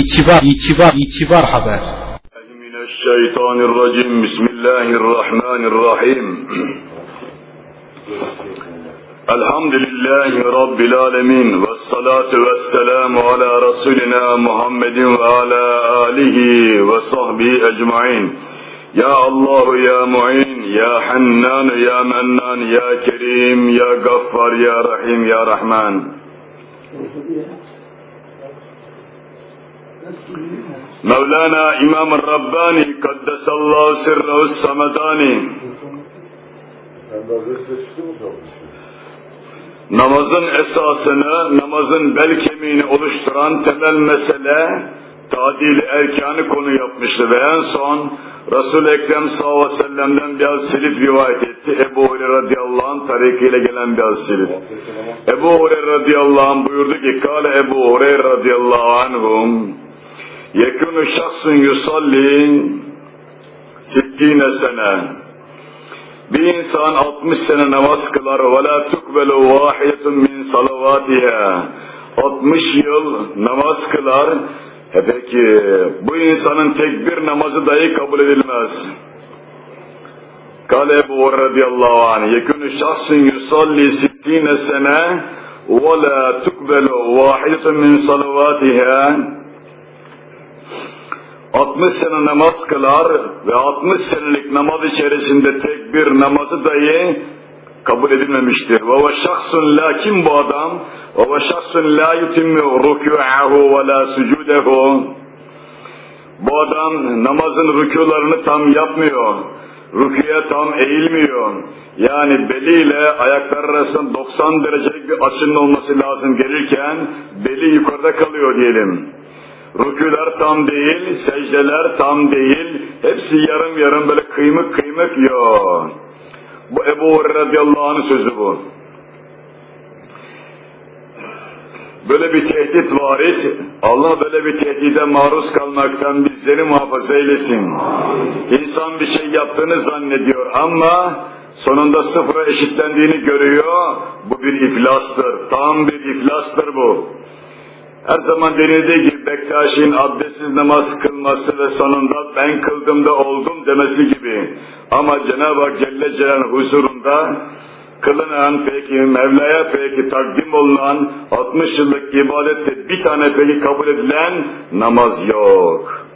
İtibar, itibar, itibar haber. Mineşşeytanirracim. Bismillahirrahmanirrahim. Elhamdülillahi Rabbil alemin. Ve salatu ve selamu ala Resulina Muhammedin ve ala alihi ve sahbihi ecmain. Ya Allah ya Mu'in, ya Hannan, ya Mennan, ya Kerim, ya Gaffar, ya Rahim, ya Rahman. Mevlana İmam Rabbani Kaddesallahu sirrehu samadani Namazın esasını, namazın bel kemiğini oluşturan temel mesele tadil erkanı konu yapmıştı ve en son Resul-i Ekrem sallallahu aleyhi ve sellem'den bir silip rivayet etti. Ebu Hureyre radıyallahu anh tarikiyle gelen bir silip. Ebu Hureyre radıyallahu anh buyurdu ki Kale Ebu Hureyre radıyallahu anhum yekunu şahsun yusalli sittine sene. Bir insan 60 sene namaz kılar. ve la tukbelu vahiyetun min salavatiha 60 yıl namaz kılar. E peki bu insanın tek bir namazı dahi kabul edilmez. Kale Ebu radıyallahu anh yekunu şahsun yusalli sittine sene. ve la tukbelu vahidetun min salavatiha 60 sene namaz kılar ve 60 senelik namaz içerisinde tek bir namazı dahi kabul edilmemiştir. Ve şahsun lakin bu adam ve şahsun la yutimmi rükû'ahu ve la sucudehu bu adam namazın rükûlarını tam yapmıyor. Rüküye tam eğilmiyor. Yani beliyle ayaklar arasında 90 derecelik bir açının olması lazım gelirken beli yukarıda kalıyor diyelim. Rüküler tam değil, secdeler tam değil, hepsi yarım yarım böyle kıymık kıymık yok. Bu Ebu Hureyre radıyallahu anh'ın sözü bu. Böyle bir tehdit var et. Allah böyle bir tehdide maruz kalmaktan bizleri muhafaza eylesin. İnsan bir şey yaptığını zannediyor ama sonunda sıfıra eşitlendiğini görüyor. Bu bir iflastır. Tam bir iflastır bu. Her zaman denildiği gibi Bektaş'ın abdestsiz namaz kılması ve sonunda ben kıldığımda oldum demesi gibi. Ama Cenab-ı Hak Celle Celal'in huzurunda kılınan peki Mevla'ya peki takdim olunan 60 yıllık ibadette bir tane peki kabul edilen namaz yok.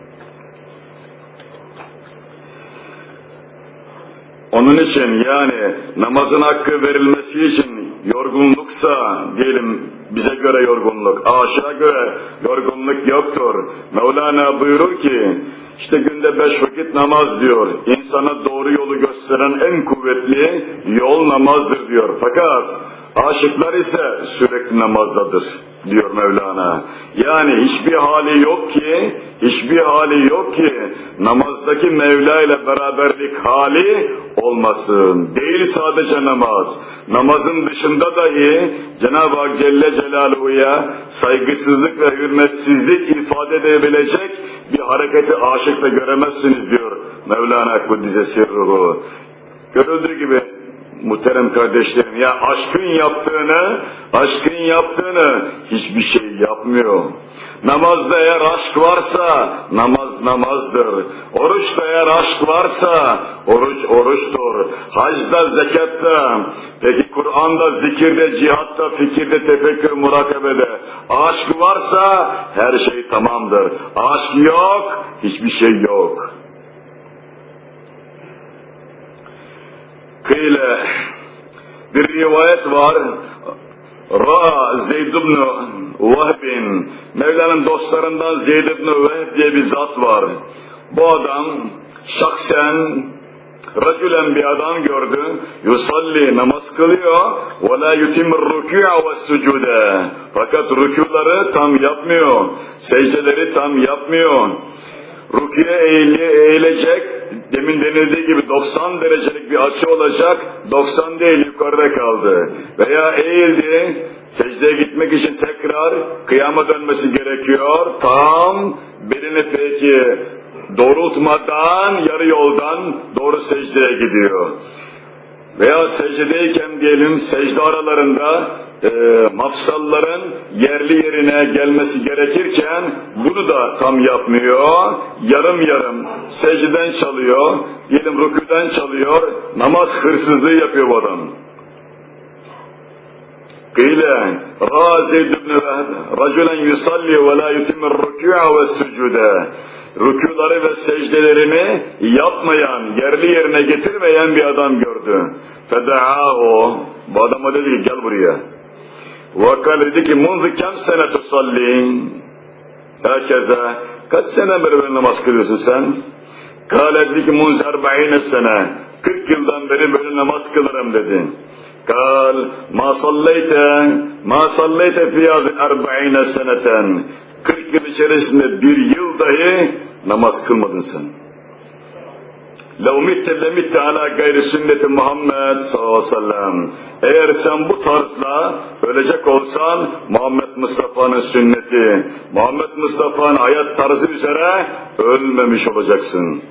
Onun için yani namazın hakkı verilmesi için yorgunluksa diyelim bize göre yorgunluk, aşağı göre yorgunluk yoktur. Mevlana buyurur ki, işte günde beş vakit namaz diyor. İnsana doğru yolu gösteren en kuvvetli yol namazdır diyor. Fakat aşıklar ise sürekli namazdadır diyor Mevlana. Yani hiçbir hali yok ki, hiçbir hali yok ki namazdaki Mevla ile beraberlik hali olmasın. Değil sadece namaz. Namazın dışında dahi Cenab-ı Hak Celle Celaluhu'ya saygısızlık ve hürmetsizlik ifade edebilecek bir hareketi aşıkla göremezsiniz diyor Mevlana Kuddise Sirruhu. Görüldüğü gibi muhterem kardeşlerim ya aşkın yaptığını, aşkın yaptığını hiçbir şey yapmıyor. Namazda eğer aşk varsa namaz namazdır. Oruçta eğer aşk varsa oruç oruçtur. Hacda, zekatta, peki Kur'an'da, zikirde, cihatta, fikirde, tefekkür, murakabede aşk varsa her şey tamamdır. Aşk yok, hiçbir şey yok. Kıyle bir rivayet var. Ra Zeyd ibn Vehb'in Mevla'nın dostlarından Zeyd ibn Vehb diye bir zat var. Bu adam şahsen Racülen bir adam gördü. Yusalli namaz kılıyor. Ve la yutimur rükû'a ve sucude. Fakat rükûları tam yapmıyor. Secdeleri tam yapmyor. Rukiye eğili, eğilecek, demin denildiği gibi 90 derecelik bir açı olacak, 90 değil yukarıda kaldı. Veya eğildi, secdeye gitmek için tekrar kıyama dönmesi gerekiyor. Tam belini peki doğrultmadan, yarı yoldan doğru secdeye gidiyor veya secdedeyken diyelim secde aralarında e, mafsalların yerli yerine gelmesi gerekirken bunu da tam yapmıyor. Yarım yarım secden çalıyor, diyelim rüküden çalıyor, namaz hırsızlığı yapıyor bu adam. Kıylen, Razi ibn-i Vehb, racülen yusalli ve la yutimir rükû'a ve sucude rükuları ve secdelerini yapmayan, yerli yerine getirmeyen bir adam gördü. Feda'ahu, bu adama dedi ki gel buraya. Vakal dedi ki munzu kem sene tusallin. Herkese kaç sene beri böyle namaz kılıyorsun sen? Kale dedi ki munzu erbaine sene. 40 yıldan beri böyle namaz kılarım dedi. Kal ma salleyte ma salleyte fi 40 seneten 40 yıl içerisinde bir yıl dahi namaz kılmadın sen. لَوْ مِتَّ لَمِتَّ عَلَى gayri sünneti Muhammed sallallahu aleyhi ve sellem. Eğer sen bu tarzda ölecek olsan Muhammed Mustafa'nın sünneti, Muhammed Mustafa'nın hayat tarzı üzere ölmemiş olacaksın.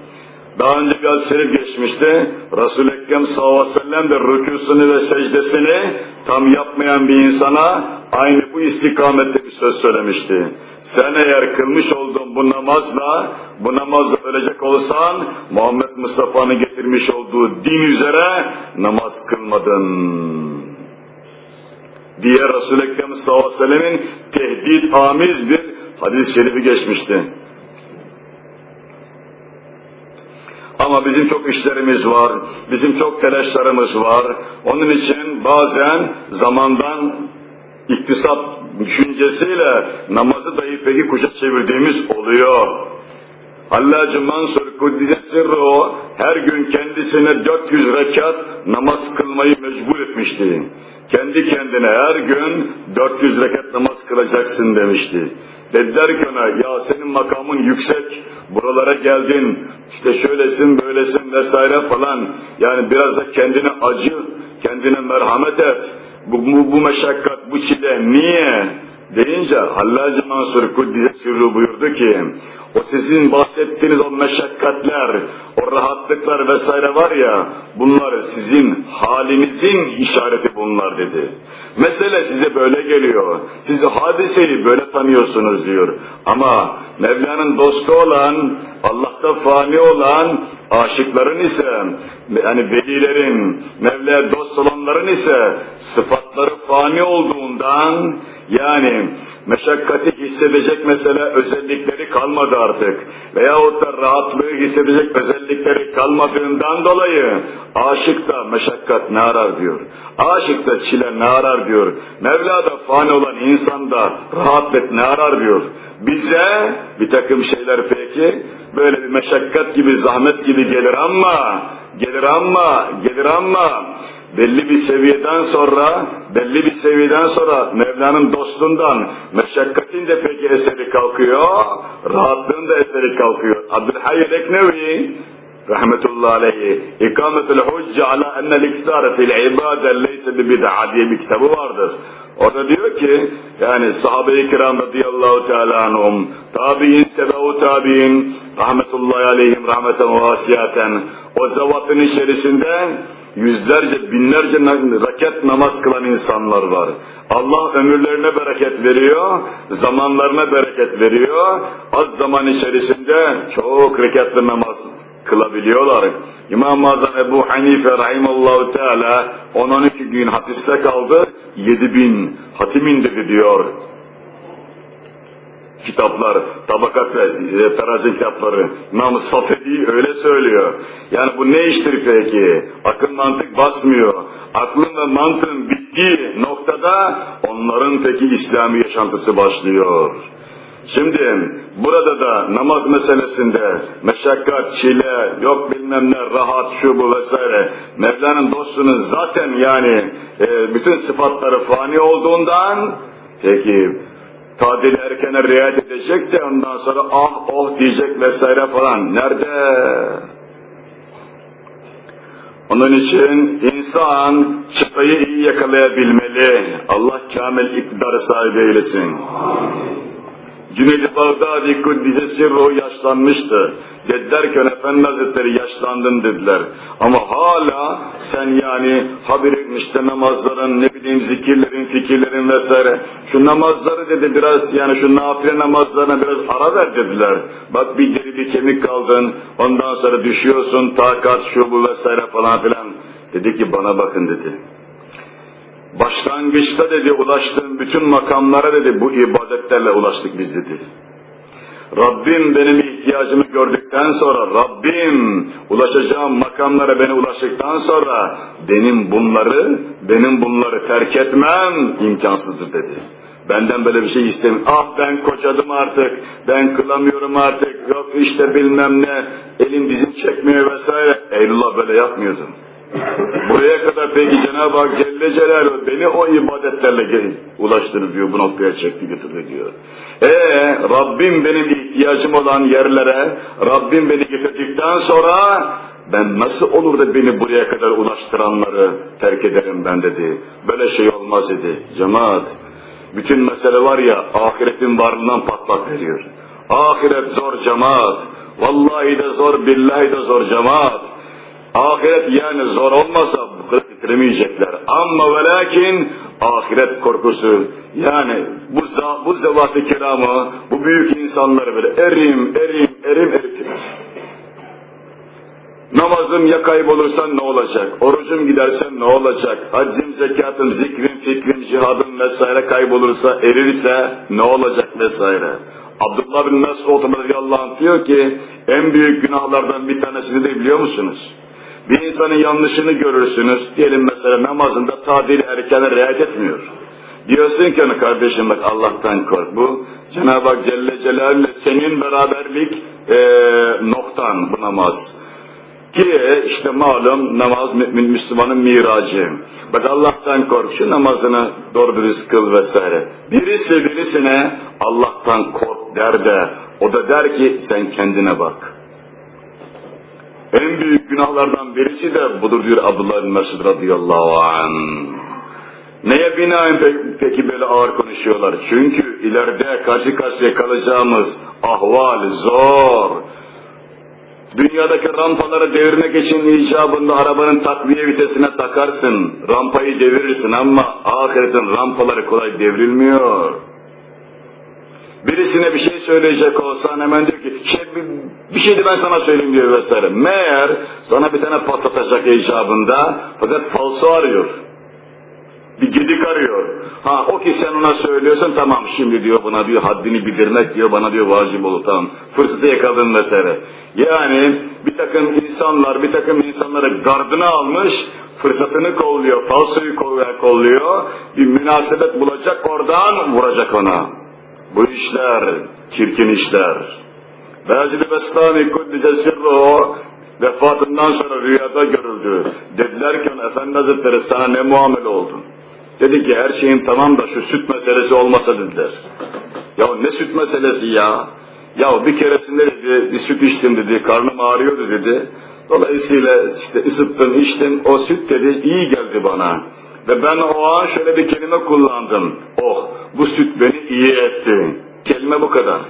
Daha önce bir hadis şerif geçmişti. Resul-i Ekrem sallallahu aleyhi ve sellem de rükûsunu ve secdesini tam yapmayan bir insana aynı bu istikamette bir söz söylemişti. Sen eğer kılmış olduğun bu namazla, bu namazla ölecek olsan, Muhammed Mustafa'nın getirmiş olduğu din üzere namaz kılmadın. Diye Resul-i Ekrem sallallahu tehdit amiz bir hadis-i şerifi geçmişti. Ama bizim çok işlerimiz var, bizim çok telaşlarımız var. Onun için bazen zamandan iktisat düşüncesiyle namazı dahi peki kuşa çevirdiğimiz oluyor. Hallacı Mansur Kuddise Sırrı her gün kendisine 400 rekat namaz kılmayı mecbur etmişti. Kendi kendine her gün 400 rekat namaz kılacaksın demişti. Dediler ki ona ya senin makamın yüksek, buralara geldin, işte şöylesin böylesin vesaire falan. Yani biraz da kendine acı, kendine merhamet et. Bu, bu, bu meşakkat, bu çile niye? deyince Hallacı Mansur Kuddise Sırrı buyurdu ki o sizin bahsettiğiniz o meşakkatler, o rahatlıklar vesaire var ya bunlar sizin halinizin işareti bunlar dedi. Mesele size böyle geliyor. Siz hadiseyi böyle tanıyorsunuz diyor. Ama Mevla'nın dostu olan, Allah'ta fani olan aşıkların ise, yani velilerin, Mevla'ya dost olanların ise sıfatları fani olduğundan, yani meşakkati hissedecek mesela özellikleri kalmadı artık. Veyahut da rahatlığı hissedecek özellikleri kalmadığından dolayı aşık da meşakkat ne arar diyor. Aşık da çile ne arar diyor. Mevla da fani olan insan da rahatlık ne arar diyor. Bize bir takım şeyler peki böyle bir meşakkat gibi zahmet gibi gelir ama gelir ama gelir ama belli bir seviyeden sonra belli bir seviyeden sonra Mevla'nın dostluğundan meşakkatin de peki eseri kalkıyor rahatlığın da eseri kalkıyor Abdülhayy Eknevi rahmetullahi aleyhi ikametul hucce ala ennel iktare fil ibade leyse bi bid'a diye bir kitabı vardır. Orada diyor ki yani sahabe-i kiram radıyallahu teala anhum tabi'in tebeu tabi'in rahmetullahi aleyhim rahmeten vasiyaten o zavatın içerisinde yüzlerce binlerce raket namaz kılan insanlar var. Allah ömürlerine bereket veriyor, zamanlarına bereket veriyor. Az zaman içerisinde çok rekatlı namaz kılabiliyorlar. İmam-ı Azam Ebu Hanife Rahimallahu Teala 10-12 gün hapiste kaldı, 7 bin hatim indirdi diyor. Kitaplar, tabakat ve terazi kitapları. İmam Safedi öyle söylüyor. Yani bu ne iştir peki? Akıl mantık basmıyor. Aklın ve mantığın bittiği noktada onların peki İslami yaşantısı başlıyor. Şimdi burada da namaz meselesinde meşakkat, çile, yok bilmem ne, rahat, şu bu vesaire. Mevla'nın dostunun zaten yani e, bütün sıfatları fani olduğundan peki tadil erkene riayet edecek de ondan sonra ah oh diyecek vesaire falan. Nerede? Onun için insan çıtayı iyi yakalayabilmeli. Allah kamil iktidarı sahibi eylesin. Cüneyd-i Bağdadi Kuddise Sirruhu yaşlanmıştı. Dediler ki Efendi Hazretleri yaşlandın dediler. Ama hala sen yani haberin işte namazların, ne bileyim zikirlerin, fikirlerin vesaire. Şu namazları dedi biraz yani şu nafile namazlarına biraz ara ver dediler. Bak bir deri bir kemik kaldın, ondan sonra düşüyorsun, takat şu bu vesaire falan filan. Dedi ki bana bakın dedi. Başlangıçta dedi ulaştığım bütün makamlara dedi bu ibadetlerle ulaştık biz dedi. Rabbim benim ihtiyacımı gördükten sonra, Rabbim ulaşacağım makamlara beni ulaştıktan sonra benim bunları, benim bunları terk etmem imkansızdır dedi. Benden böyle bir şey istemiyorum. Ah ben kocadım artık, ben kılamıyorum artık, yok işte bilmem ne, elim dizim çekmiyor vesaire. Eylullah böyle yapmıyordu. Buraya kadar peki Cenab-ı Hak Celle Celaluhu beni o ibadetlerle ulaştırır diyor, bu noktaya çekti götürdü diyor. Ee Rabbim benim ihtiyacım olan yerlere, Rabbim beni getirdikten sonra ben nasıl olur da beni buraya kadar ulaştıranları terk ederim ben dedi. Böyle şey olmaz dedi. Cemaat, bütün mesele var ya ahiretin varlığından patlak veriyor. Ahiret zor cemaat. Vallahi de zor, billahi de zor cemaat. Ahiret yani zor olmasa titremeyecekler. Ama ve lakin ahiret korkusu yani bu, bu zevat-ı kiramı, bu büyük insanları böyle erim, erim, erim eritir. Namazım ya kaybolursan ne olacak? Orucum gidersen ne olacak? Haccım, zekatım, zikrim, fikrim, cihadım vesaire kaybolursa, erirse ne olacak vesaire. Abdullah bin Mesud radıyallahu anh diyor ki en büyük günahlardan bir tanesini de biliyor musunuz? Bir insanın yanlışını görürsünüz. Diyelim mesela namazında tadil erkene riayet etmiyor. Diyorsun ki ona kardeşim bak Allah'tan kork. Bu Cenab-ı Hak Celle Celaluhu senin beraberlik e, noktan bu namaz. Ki işte malum namaz mümin Müslümanın miracı. Bak Allah'tan kork şu namazını doğru dürüst kıl vesaire. Birisi birisine Allah'tan kork der de o da der ki sen kendine bak. En büyük günahlardan birisi de budur diyor Abdullah bin Mesud radıyallahu anh. Neye binaen peki, böyle ağır konuşuyorlar? Çünkü ileride karşı karşıya kalacağımız ahval zor. Dünyadaki rampaları devirmek için icabında arabanın takviye vitesine takarsın. Rampayı devirirsin ama ahiretin rampaları kolay devrilmiyor. Birisine bir şey söyleyecek olsan hemen diyor ki şey, bir, bir şeydi ben sana söyleyeyim diyor vesaire. Meğer sana bir tane patlatacak icabında fakat falso arıyor. Bir gedik arıyor. Ha o ki sen ona söylüyorsun tamam şimdi diyor buna diyor haddini bildirmek diyor bana diyor vacip olur tamam. Fırsatı yakaladın vesaire. Yani bir takım insanlar bir takım insanları gardına almış fırsatını kolluyor, falsoyu kolluyor, bir münasebet bulacak oradan vuracak ona. Bu işler çirkin işler. Bazı Bestami Kuddise Sirruhu vefatından sonra rüyada görüldü. Dediler ki Efendi Hazretleri sana ne muamele oldun? Dedi ki her şeyin tamam da şu süt meselesi olmasa dediler. Ya ne süt meselesi ya? Ya bir keresinde dedi bir süt içtim dedi karnım ağrıyordu dedi. Dolayısıyla işte ısıttım içtim o süt dedi iyi geldi bana. Ve ben o an şöyle bir kelime kullandım. Oh bu süt beni iyi etti. Kelime bu kadar.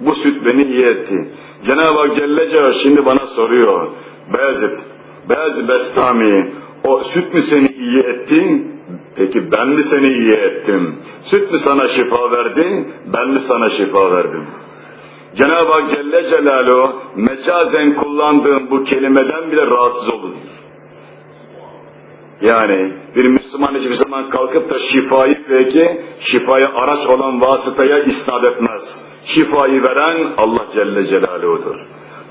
Bu süt beni iyi etti. Cenab-ı Hak Celle Celaluhu şimdi bana soruyor. Beyazıt, Beyazıt Bestami, o süt mü seni iyi etti? Peki ben mi seni iyi ettim? Süt mü sana şifa verdi? Ben mi sana şifa verdim? Cenab-ı Hak Celle Celaluhu mecazen kullandığım bu kelimeden bile rahatsız olur. Yani bir Müslüman hiçbir zaman kalkıp da şifayı peki şifaya araç olan vasıtaya isnat etmez. Şifayı veren Allah Celle Celaluhu'dur.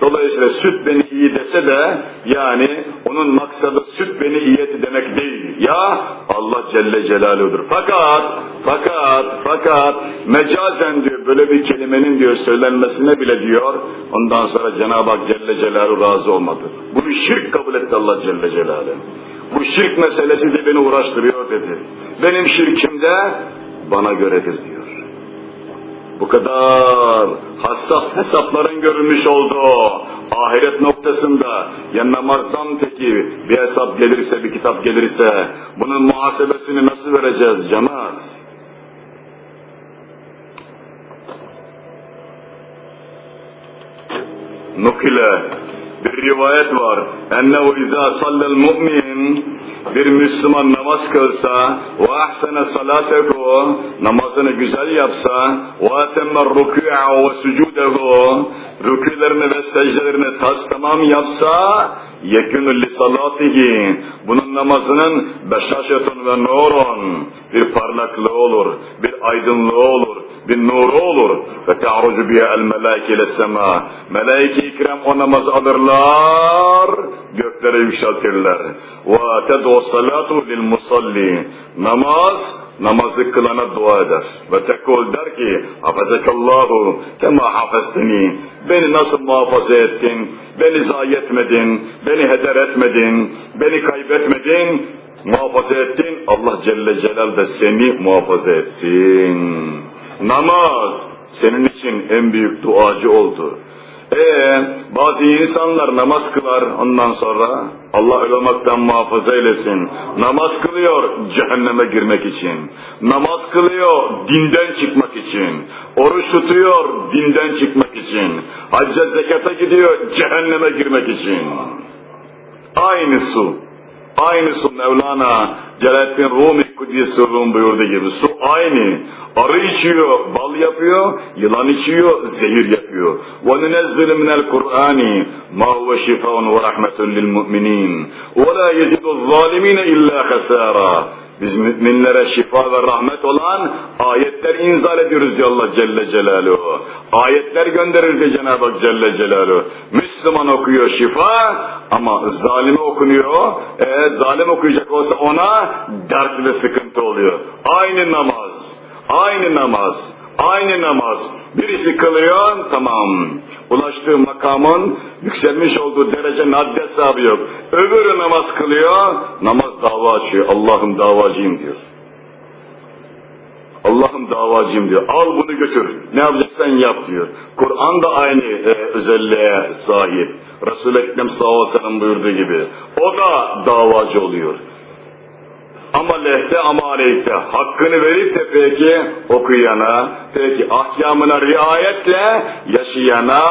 Dolayısıyla süt beni iyi dese de yani onun maksadı süt beni iyi etti demek değil. Ya Allah Celle Celaluhu'dur. Fakat, fakat, fakat mecazen diyor böyle bir kelimenin diyor söylenmesine bile diyor ondan sonra Cenab-ı Hak Celle Celaluhu razı olmadı. Bunu şirk kabul etti Allah Celle Celaluhu. Bu şirk meselesi de beni uğraştırıyor dedi. Benim şirkim de bana göredir diyor. Bu kadar hassas hesapların görülmüş olduğu ahiret noktasında ya namazdan teki bir hesap gelirse bir kitap gelirse bunun muhasebesini nasıl vereceğiz cemaat? Nukile bir rivayet var. Ennehu izâ sallel mu'min bir Müslüman namaz kılsa ve ahsene salatehu namazını güzel yapsa ve atemmer rükû'a ve sucudehu rükülerini ve secdelerini tas tamam yapsa yekünü li salatihi bunun namazının beşaşetun ve nurun bir parlaklığı olur, bir aydınlığı olur, bir nuru olur. Ve ta'rucu biye el melaike ile sema. Melaike-i kiram o namazı alırlar, göklere yükseltirler. Ve ted'u salatu lil musalli. Namaz, namazı kılana dua eder. Ve tekul der ki, hafazakallahu kema hafestini. Beni nasıl muhafaza ettin, beni zayi etmedin, beni heder etmedin, beni kaybetmedin, muhafaza ettin. Allah Celle Celal de seni muhafaza etsin. Namaz senin için en büyük duacı oldu. Ee, bazı insanlar namaz kılar ondan sonra Allah öyle olmaktan muhafaza eylesin. Namaz kılıyor cehenneme girmek için. Namaz kılıyor dinden çıkmak için. Oruç tutuyor dinden çıkmak için. Hacca zekata gidiyor cehenneme girmek için. Aynı su. Aynı su Mevlana Celaleddin Rumi kudüs Kudüs'ün buyurduğu gibi su aynı. Arı içiyor, bal yapıyor, yılan içiyor, zehir yapıyor. وَنُنَزِّلُ مِنَ الْقُرْآنِ مَا هُوَ شِفَاءٌ وَرَحْمَةٌ لِلْمُؤْمِنِينَ وَلَا يَزِدُ الظَّالِمِينَ إِلَّا خَسَارًا biz müminlere şifa ve rahmet olan ayetler inzal ediyoruz ya Allah Celle Celaluhu. Ayetler gönderir de Cenab-ı Hak Celle Celaluhu. Müslüman okuyor şifa ama zalime okunuyor. E, zalim okuyacak olsa ona dert ve sıkıntı oluyor. Aynı namaz, aynı namaz, aynı namaz. Birisi kılıyor, tamam. Ulaştığı makamın yükselmiş olduğu derece nadde hesabı yok. Öbürü namaz kılıyor, namaz dava açıyor. Allah'ım davacıyım diyor. Allah'ım davacıyım diyor. Al bunu götür. Ne yapacaksan yap diyor. Kur'an da aynı e, özelliğe sahip. Resul-i Ekrem sallallahu aleyhi ve sellem buyurduğu gibi. O da davacı oluyor. Ama lehte ama hakkını verip de peki okuyana, peki ahkamına riayetle yaşayana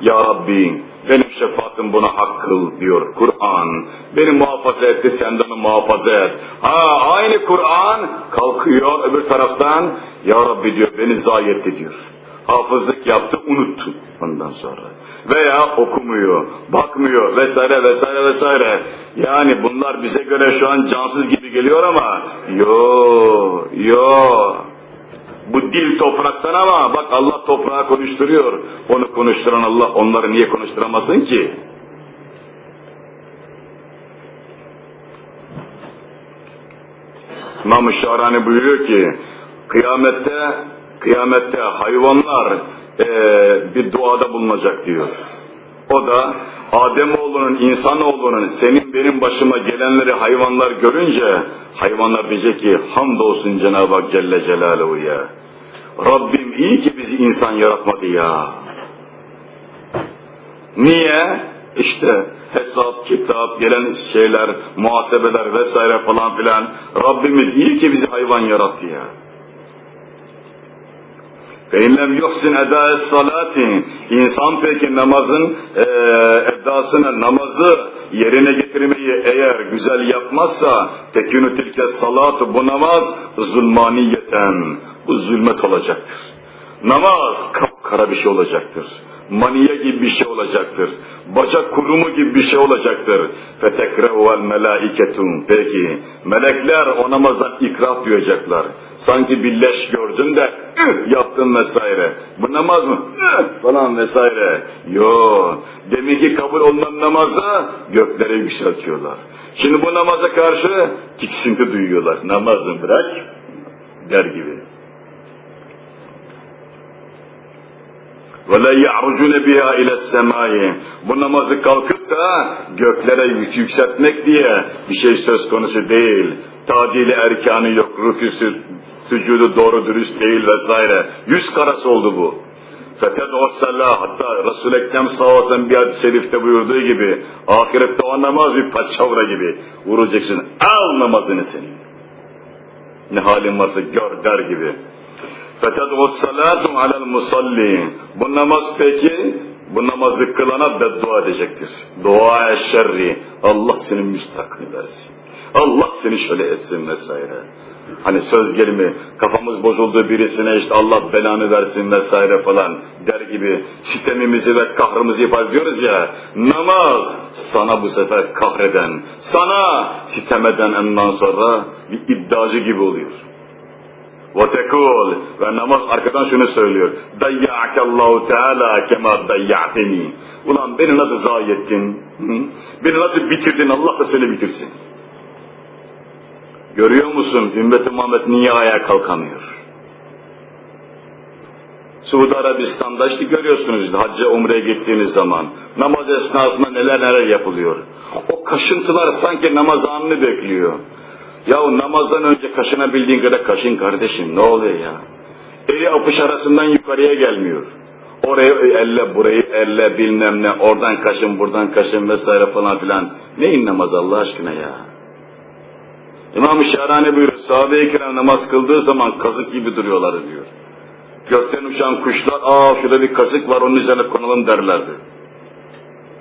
ya Rabbi benim şefaatim buna hak kıl diyor Kur'an. Beni muhafaza etti sen muhafaza et. Ha aynı Kur'an kalkıyor öbür taraftan ya Rabbi diyor beni zayi etti diyor. Hafızlık yaptı unuttu ondan sonra. Veya okumuyor, bakmıyor vesaire vesaire vesaire. Yani bunlar bize göre şu an cansız gibi geliyor ama yo yo bu dil topraktan ama bak Allah toprağı konuşturuyor. Onu konuşturan Allah onları niye konuşturamasın ki? İmam-ı buyuruyor ki kıyamette kıyamette hayvanlar e, bir duada bulunacak diyor. O da Ademoğlunun, insanoğlunun senin benim başıma gelenleri hayvanlar görünce hayvanlar diyecek ki hamdolsun Cenab-ı Hak Celle Celaluhu. Rabbim iyi ki bizi insan yaratmadı ya. Niye? İşte hesap, kitap, gelen şeyler, muhasebeler vesaire falan filan. Rabbimiz iyi ki bizi hayvan yarattı ya. Feynlem yuhsin edâ salati. İnsan peki namazın e, edasını, namazı yerine getirmeyi eğer güzel yapmazsa tekünü tilke salatu bu namaz zulmaniyeten. Bu zulmet olacaktır. Namaz kapkara bir şey olacaktır. Maniye gibi bir şey olacaktır. Bacak kurumu gibi bir şey olacaktır. Fetekrevel melaiketun. Peki melekler o namazdan ikrah duyacaklar. Sanki bir leş gördün de yaptın vesaire. Bu namaz mı? falan vesaire. Yo. Demek ki kabul olunan namazı göklere yükseltiyorlar. Şimdi bu namaza karşı tiksinti duyuyorlar. Namaz mı bırak? Der gibi. ve la ya'rucune biha ile semai. Bu namazı kalkıp da göklere yükseltmek diye bir şey söz konusu değil. Tadili erkanı yok, rüküsü, sücudu doğru dürüst değil vesaire. Yüz karası oldu bu. Fethed Ossallah hatta Resul-i Ekrem sallallahu aleyhi bir hadis-i şerifte buyurduğu gibi ahirette o namaz bir paçavra gibi vuracaksın. Al namazını senin. Ne halin varsa gör der gibi. فَتَدْعُ الصَّلَاتُ عَلَى الْمُصَلِّ Bu namaz peki, bu namazı kılana beddua edecektir. Dua şerri. Allah senin müstakını versin. Allah seni şöyle etsin vesaire. Hani söz gelimi kafamız bozuldu birisine işte Allah belanı versin vesaire falan der gibi sitemimizi ve kahrımızı ifade ediyoruz ya namaz sana bu sefer kahreden sana sitemeden ondan sonra bir iddiacı gibi oluyor. Ve tekul ve namaz arkadan şunu söylüyor. Dayya'akallahu teala kema dayya'teni. Ulan beni nasıl zayi ettin? Beni nasıl bitirdin? Allah da seni bitirsin. Görüyor musun ümmeti Muhammed niye ayağa kalkamıyor? Suudi Arabistan'da işte görüyorsunuz hacca umreye gittiğiniz zaman namaz esnasında neler neler yapılıyor. O kaşıntılar sanki namaz anını bekliyor. Ya namazdan önce kaşınabildiğin kadar kaşın kardeşim ne oluyor ya? Eli apış arasından yukarıya gelmiyor. Orayı elle, burayı elle, bilmem ne, oradan kaşın, buradan kaşın vesaire falan filan. Neyin namaz Allah aşkına ya? İmam-ı Şahrani buyuruyor, sahabe-i kiram namaz kıldığı zaman kazık gibi duruyorlar diyor. Gökten uçan kuşlar, aa şurada bir kazık var onun üzerine konalım derlerdi.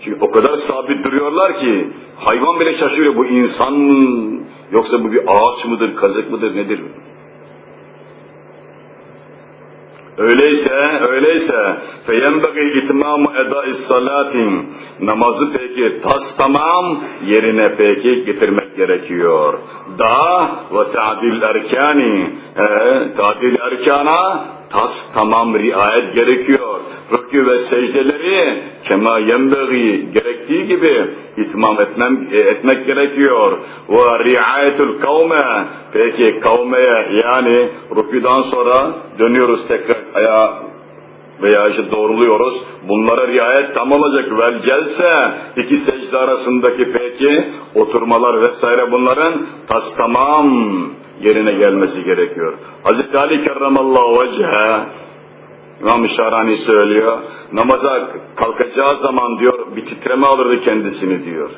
Çünkü o kadar sabit duruyorlar ki hayvan bile şaşırıyor bu insan mı yoksa bu bir ağaç mıdır, kazık mıdır nedir? Öyleyse, öyleyse feyenbegi itmamu eda'is salatin namazı peki tas tamam yerine peki getirmek gerekiyor. Da ve ta'dil erkani ta'dil erkana tas tamam riayet gerekiyor. Rükû ve secdeleri kema yenbeği gerektiği gibi itmam etmem, e, etmek gerekiyor. Ve riayetul kavme peki kavmeye yani rükûdan sonra dönüyoruz tekrar ayağa veya işte doğruluyoruz. Bunlara riayet tam olacak. Vel celse iki secde arasındaki peki oturmalar vesaire bunların tas tamam yerine gelmesi gerekiyor. Hazreti Ali kerramallahu vecehe İmam Şarani söylüyor. Namaza kalkacağı zaman diyor bir titreme alırdı kendisini diyor.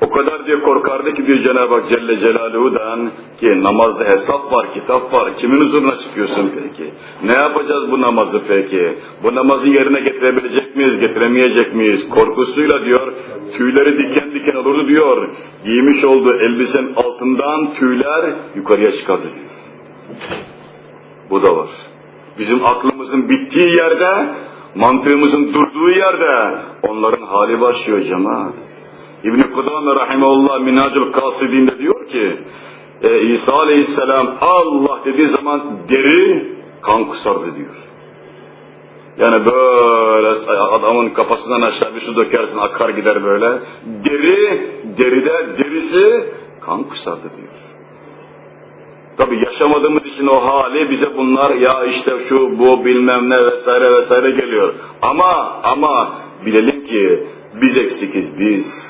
O kadar diye korkardı ki diyor Cenab-ı Hak Celle Celaluhu'dan ki namazda hesap var, kitap var. Kimin huzuruna çıkıyorsun peki? Ne yapacağız bu namazı peki? Bu namazı yerine getirebilecek miyiz, getiremeyecek miyiz? Korkusuyla diyor, tüyleri diken diken olurdu diyor. Giymiş olduğu elbisenin altından tüyler yukarıya çıkardı diyor. Bu da var. Bizim aklımızın bittiği yerde, mantığımızın durduğu yerde onların hali başlıyor cemaat. İbn-i Kudame Rahimullah Minacül Kasidinde diyor ki, e, İsa Aleyhisselam Allah dediği zaman deri kan kusardı diyor. Yani böyle adamın kafasından aşağı bir su dökersin akar gider böyle. Deri, deride derisi kan kusardı diyor. Tabi yaşamadığımız için o hali bize bunlar ya işte şu bu bilmem ne vesaire vesaire geliyor. Ama ama bilelim ki biz eksikiz biz.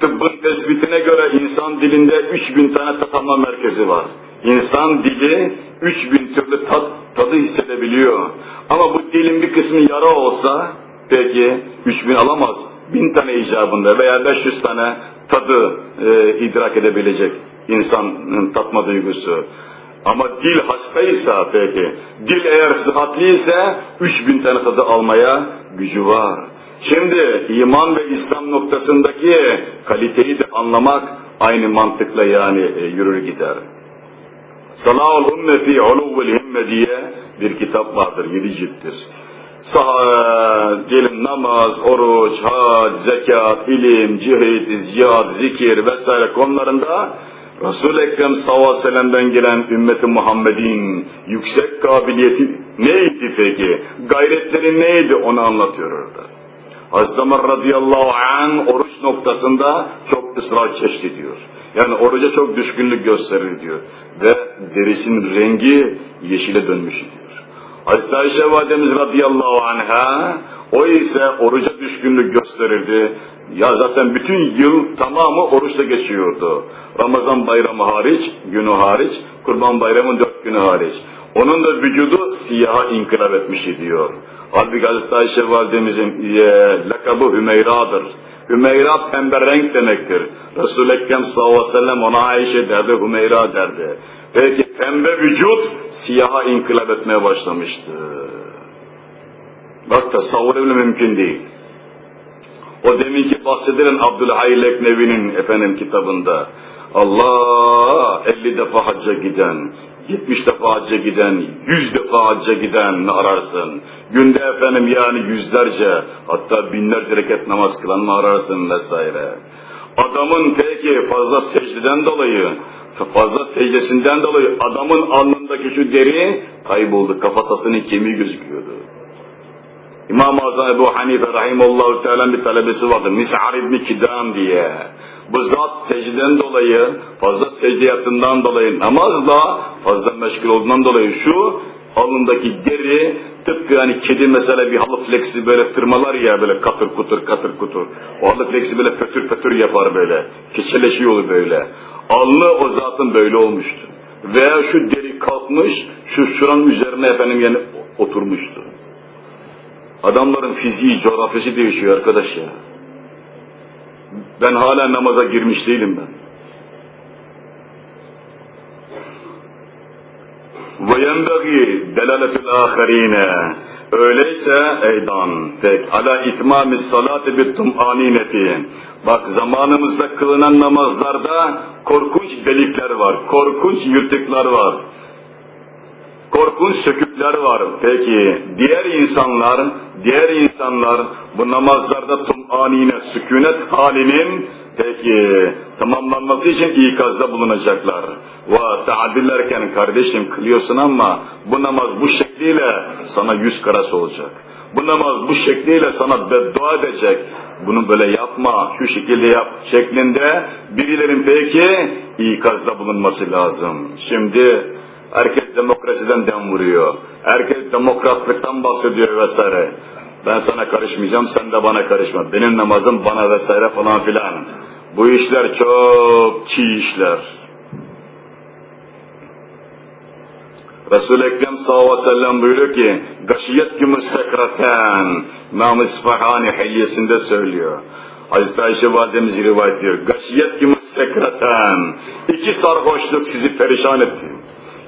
Tıbbın tespitine göre insan dilinde 3000 tane tatma merkezi var. İnsan dili 3000 türlü tat, tadı hissedebiliyor. Ama bu dilin bir kısmı yara olsa peki 3000 alamaz. 1000 tane icabında veya 500 tane tadı e, idrak edebilecek insanın tatma duygusu. Ama dil hastaysa peki, dil eğer sıhhatliyse 3000 tane tadı almaya gücü var. Şimdi iman ve İslam noktasındaki kaliteyi de anlamak aynı mantıkla yani e, yürür gider. Salahul Ümmeti Uluvul Himme diye bir kitap vardır, yedi cilttir. Sah diyelim namaz, oruç, hac, zekat, ilim, cihid, cihad, zikir vesaire konularında Resul-i Ekrem sallallahu aleyhi ve sellem'den gelen ümmeti Muhammed'in yüksek kabiliyeti neydi peki? Gayretleri neydi onu anlatıyor orada. Hazreti Ömer radıyallahu anh oruç noktasında çok ısrar çeşitliyor. Yani oruca çok düşkünlük gösterir diyor. Ve derisinin rengi yeşile dönmüş diyor. Hazreti Ayşe validemiz radıyallahu anha o ise oruca düşkünlük gösterirdi. Ya zaten bütün yıl tamamı oruçta geçiyordu. Ramazan bayramı hariç, günü hariç, kurban bayramının dört günü hariç. Onun da vücudu siyaha inkılap etmiş diyor. Halbuki Hazreti Ayşe validemizin e, lakabı Hümeyra'dır. Hümeyra pembe renk demektir. Resul-i Ekrem sallallahu aleyhi ve sellem ona Ayşe derdi, Hümeyra derdi. Peki pembe vücut siyaha inkılap etmeye başlamıştı. Bak tasavvur bile mümkün değil. O deminki bahsedilen Abdülhayy Leknevi'nin efendim kitabında Allah 50 defa hacca giden, 70 defa hacca giden, 100 defa hacca giden ararsın. Günde efendim yani yüzlerce hatta binlerce reket namaz kılan mı ararsın vesaire. Adamın peki fazla secdeden dolayı, fazla secdesinden dolayı adamın alnındaki şu deri kayboldu, kafatasının kemiği gözüküyordu. İmam-ı Azam Ebu Hanife Rahimallahu Teala bir talebesi vardı. Mis'ar İbni Kidam diye. Bu zat secden dolayı, fazla secde dolayı, namazla fazla meşgul olduğundan dolayı şu alnındaki deri tıpkı hani kedi mesela bir halı fleksi böyle tırmalar ya böyle katır kutur katır kutur. O halı fleksi böyle pötür pötür yapar böyle. Keçeleşiyor böyle. Alnı o zatın böyle olmuştu. Veya şu deri kalkmış, şu şuranın üzerine efendim yani oturmuştu. Adamların fiziği, coğrafyası değişiyor arkadaş ya. Ben hala namaza girmiş değilim ben. وَيَنْبَغِي دَلَالَةُ الْآخَر۪ينَ Öyleyse eydan pek ala itmami salati bittum anineti. Bak zamanımızda kılınan namazlarda korkunç delikler var, korkunç yırtıklar var korkunç sökükler var. Peki diğer insanlar, diğer insanlar bu namazlarda tumanine, sükunet halinin peki tamamlanması için ikazda bulunacaklar. Ve taadillerken kardeşim kılıyorsun ama bu namaz bu şekliyle sana yüz karası olacak. Bu namaz bu şekliyle sana beddua edecek. Bunu böyle yapma, şu şekilde yap şeklinde birilerin peki ikazda bulunması lazım. Şimdi Herkes demokrasiden dem vuruyor. Herkes demokratlıktan bahsediyor vesaire. Ben sana karışmayacağım, sen de bana karışma. Benim namazım bana vesaire falan filan. Bu işler çok çiğ işler. Resul-i Ekrem sallallahu aleyhi ve sellem buyuruyor ki Gaşiyet gibi sekraten İmam-ı İsfahani hilyesinde söylüyor. Hazreti Ayşe validemiz rivayet ediyor. Gaşiyet gibi sekraten İki sarhoşluk sizi perişan etti.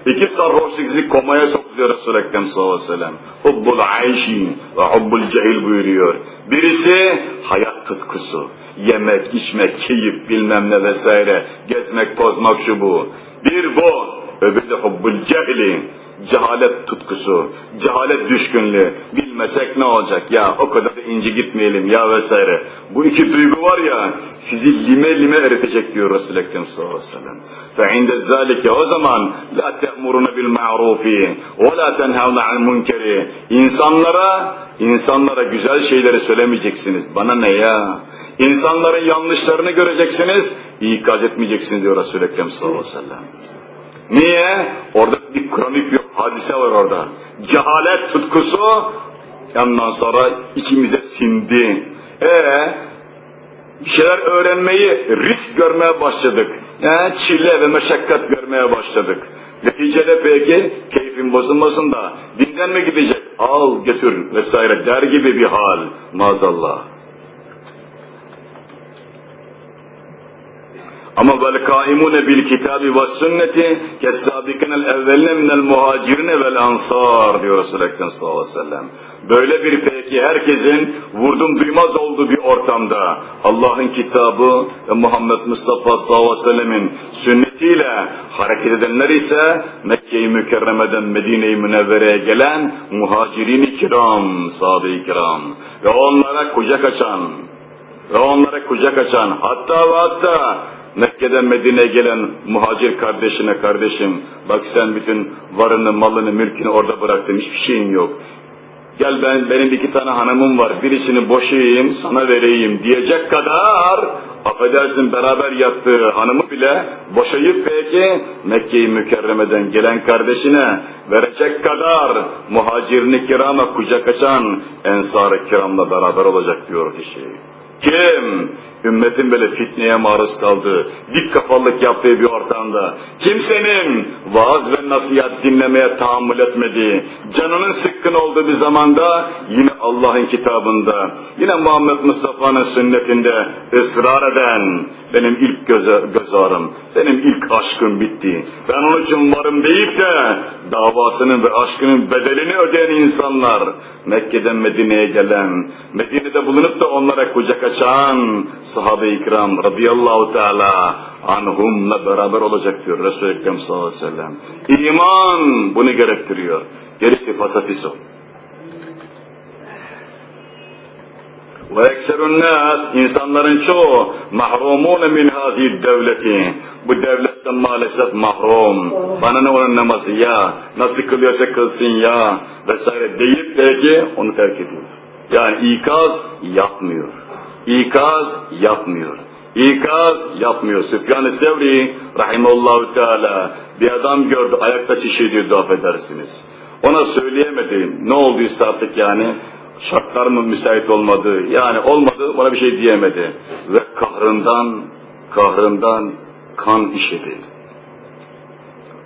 İki sarhoşluk sizi komaya soktu diyor Resul-i Ekrem sallallahu aleyhi ve sellem. Hubbul ayşi ve hubbul cehil buyuruyor. Birisi hayat tutkusu Yemek, içmek, keyif bilmem ne vesaire. Gezmek, tozmak şu bu. Bir bu. Öbürü de hubbul cehli. Cehalet tutkusu, cehalet düşkünlüğü. Bilmesek ne olacak ya o kadar da ince gitmeyelim ya vesaire. Bu iki duygu var ya sizi lime lime eritecek diyor Resul-i Ekrem sallallahu aleyhi ve sellem. فعند ذلك o zaman la te'muruna bil ma'rufi ve la tenhavna al munkeri. İnsanlara insanlara güzel şeyleri söylemeyeceksiniz. Bana ne ya? İnsanların yanlışlarını göreceksiniz, ikaz etmeyeceksiniz diyor Resul-i Ekrem sallallahu aleyhi ve sellem. Niye? Orada bir kronik bir hadise var orada. Cehalet tutkusu yandan sonra içimize sindi. Ee, bir şeyler öğrenmeyi risk görmeye başladık. Yani çile ve meşakkat görmeye başladık. Neticede peki keyfin bozulmasın da dinden mi gidecek? Al götür vesaire der gibi bir hal maazallah. Ama vel kaimune bil kitabi ve sünneti kesabikinel evveline minel muhacirine vel ansar diyor Resulü Ekrem sallallahu aleyhi ve sellem. Böyle bir peki herkesin vurdum duymaz olduğu bir ortamda Allah'ın kitabı ve Muhammed Mustafa sallallahu aleyhi ve sellemin sünnetiyle hareket edenler ise Mekke-i Mükerreme'den Medine-i Münevvere'ye gelen muhacirin-i kiram, sahabe-i kiram ve onlara kucak açan ve onlara kucak açan hatta ve hatta Mekke'den Medine'ye gelen muhacir kardeşine kardeşim bak sen bütün varını, malını, mülkünü orada bıraktın hiçbir şeyin yok. Gel ben benim iki tane hanımım var birisini boşayayım sana vereyim diyecek kadar affedersin beraber yattığı hanımı bile boşayıp peki Mekke-i Mükerreme'den gelen kardeşine verecek kadar muhacirini kirama kucak açan ensar-ı kiramla beraber olacak diyor kişi. Kim? Ümmetin böyle fitneye maruz kaldığı, dik kafallık yaptığı bir ortamda, kimsenin vaaz ve nasihat dinlemeye tahammül etmediği, canının sıkkın olduğu bir zamanda yine Allah'ın kitabında, yine Muhammed Mustafa'nın sünnetinde ısrar eden, benim ilk göz, göz ağrım, benim ilk aşkım bitti. Ben onun için varım deyip de davasının ve aşkının bedelini ödeyen insanlar, Mekke'den Medine'ye gelen, Medine'de bulunup da onlara kucak açan sahabe-i kiram radıyallahu teala anhumla beraber olacak diyor Resul-i Ekrem sallallahu aleyhi ve sellem. İman bunu gerektiriyor. Gerisi fasafiso. Ve ekserun nas, insanların çoğu mahrumun min hadi devleti. Bu devletten maalesef mahrum. Bana ne onun namazı ya, nasıl kılıyorsa kılsın ya vesaire deyip peki onu terk ediyor. Yani ikaz yapmıyor. İkaz yapmıyor. İkaz yapmıyor. Süfyan-ı Sevri rahimallahu teala bir adam gördü ayakta çişiyordu affedersiniz. Ona söyleyemedi. Ne olduysa artık yani şartlar mı müsait olmadı yani olmadı bana bir şey diyemedi ve kahrından kahrından kan işedi.